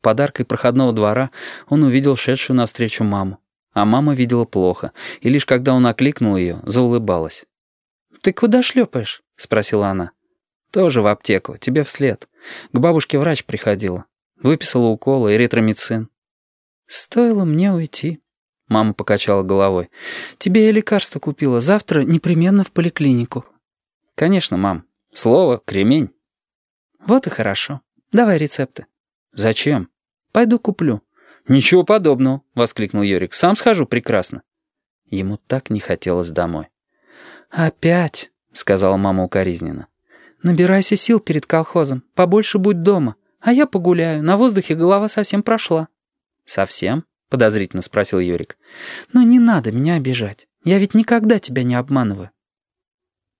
подаркой проходного двора он увидел шедшую навстречу маму. А мама видела плохо, и лишь когда он окликнул ее, заулыбалась. «Ты куда шлепаешь?» — спросила она. «Тоже в аптеку, тебе вслед. К бабушке врач приходила. Выписала уколы и ретромицин». «Стоило мне уйти», — мама покачала головой. «Тебе я лекарство купила. Завтра непременно в поликлинику». «Конечно, мам. Слово — кремень». «Вот и хорошо. Давай рецепты». «Зачем?» «Пойду куплю». «Ничего подобного», — воскликнул Юрик. «Сам схожу прекрасно». Ему так не хотелось домой. «Опять», — сказала мама укоризненно. «Набирайся сил перед колхозом, побольше будь дома, а я погуляю, на воздухе голова совсем прошла». «Совсем?» — подозрительно спросил Юрик. «Ну не надо меня обижать, я ведь никогда тебя не обманываю».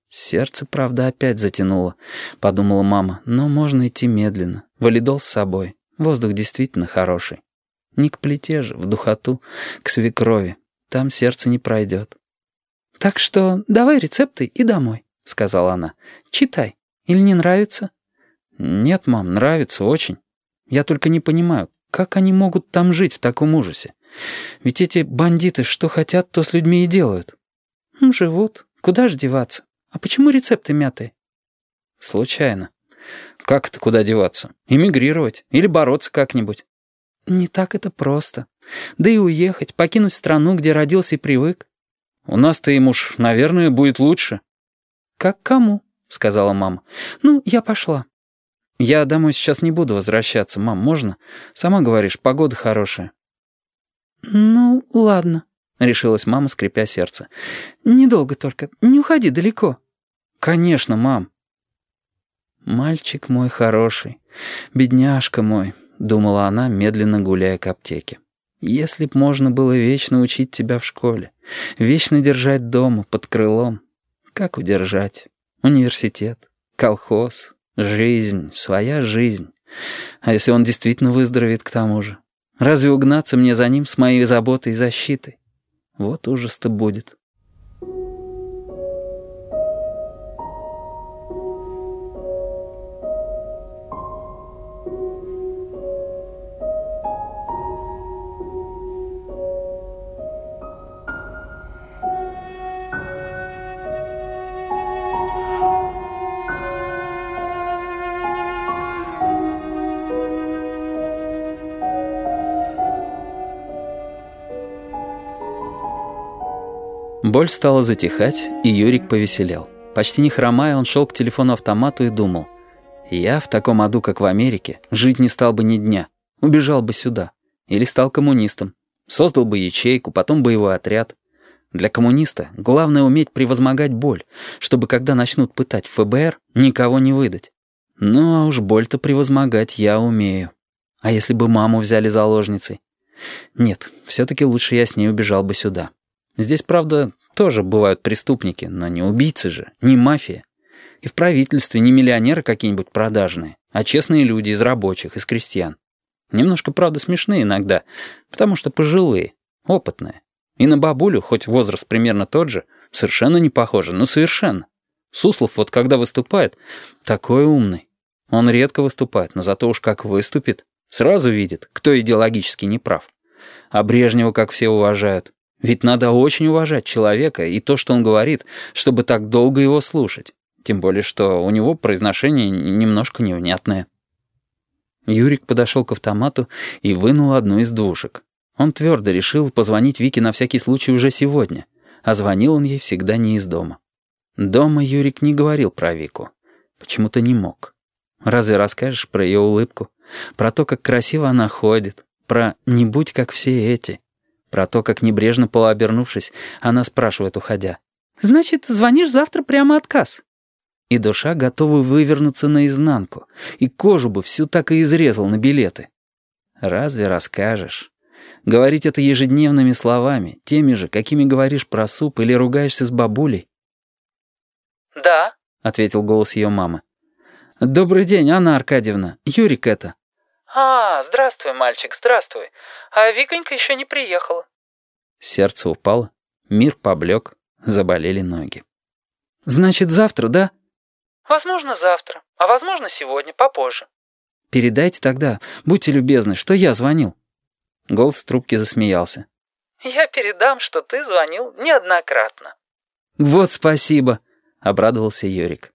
Сердце, правда, опять затянуло, подумала мама, но можно идти медленно, валидол с собой, воздух действительно хороший. Не к плите же, в духоту, к свекрови, там сердце не пройдет. «Так что давай рецепты и домой», — сказала она. «Читай. Или не нравится?» «Нет, мам, нравится очень. Я только не понимаю, как они могут там жить в таком ужасе? Ведь эти бандиты что хотят, то с людьми и делают». «Живут. Куда же деваться? А почему рецепты мятые?» «Случайно. Как это куда деваться? Эмигрировать или бороться как-нибудь?» «Не так это просто. Да и уехать, покинуть страну, где родился и привык. У нас-то им уж, наверное, будет лучше». «Как кому?» — сказала мама. «Ну, я пошла». «Я домой сейчас не буду возвращаться, мам, можно? Сама говоришь, погода хорошая». «Ну, ладно», — решилась мама, скрипя сердце. «Недолго только, не уходи далеко». «Конечно, мам». «Мальчик мой хороший, бедняжка мой», — думала она, медленно гуляя к аптеке. Если б можно было вечно учить тебя в школе, вечно держать дома, под крылом. Как удержать? Университет, колхоз, жизнь, своя жизнь. А если он действительно выздоровеет к тому же? Разве угнаться мне за ним с моей заботой и защитой? Вот ужас-то будет. Боль стала затихать, и Юрик повеселел. Почти не хромая, он шел к телефону-автомату и думал. «Я в таком аду, как в Америке, жить не стал бы ни дня. Убежал бы сюда. Или стал коммунистом. Создал бы ячейку, потом боевой отряд. Для коммуниста главное уметь превозмогать боль, чтобы, когда начнут пытать ФБР, никого не выдать. Ну, а уж боль-то превозмогать я умею. А если бы маму взяли заложницей? Нет, все-таки лучше я с ней убежал бы сюда». Здесь, правда, тоже бывают преступники, но не убийцы же, не мафия. И в правительстве не миллионеры какие-нибудь продажные, а честные люди из рабочих, из крестьян. Немножко, правда, смешные иногда, потому что пожилые, опытные. И на бабулю, хоть возраст примерно тот же, совершенно не похоже, ну совершенно. Суслов вот когда выступает, такой умный. Он редко выступает, но зато уж как выступит, сразу видит, кто идеологически не прав. А Брежнева как все уважают. Ведь надо очень уважать человека и то, что он говорит, чтобы так долго его слушать. Тем более, что у него произношение немножко невнятное. Юрик подошел к автомату и вынул одну из двушек. Он твердо решил позвонить Вике на всякий случай уже сегодня, а звонил он ей всегда не из дома. Дома Юрик не говорил про Вику. Почему-то не мог. Разве расскажешь про ее улыбку? Про то, как красиво она ходит? Про «не будь как все эти»? Про то, как небрежно полуобернувшись, она спрашивает, уходя. «Значит, звонишь завтра прямо отказ?» И душа готова вывернуться наизнанку, и кожу бы всю так и изрезал на билеты. Разве расскажешь? Говорить это ежедневными словами, теми же, какими говоришь про суп или ругаешься с бабулей? «Да», — ответил голос ее мамы. «Добрый день, Анна Аркадьевна. Юрик это». «А, здравствуй, мальчик, здравствуй. А Виконька еще не приехала». Сердце упало, мир поблек, заболели ноги. «Значит, завтра, да?» «Возможно, завтра, а возможно, сегодня, попозже». Передайте тогда, будьте любезны, что я звонил». Голос трубки засмеялся. «Я передам, что ты звонил неоднократно». «Вот спасибо», — обрадовался Юрик.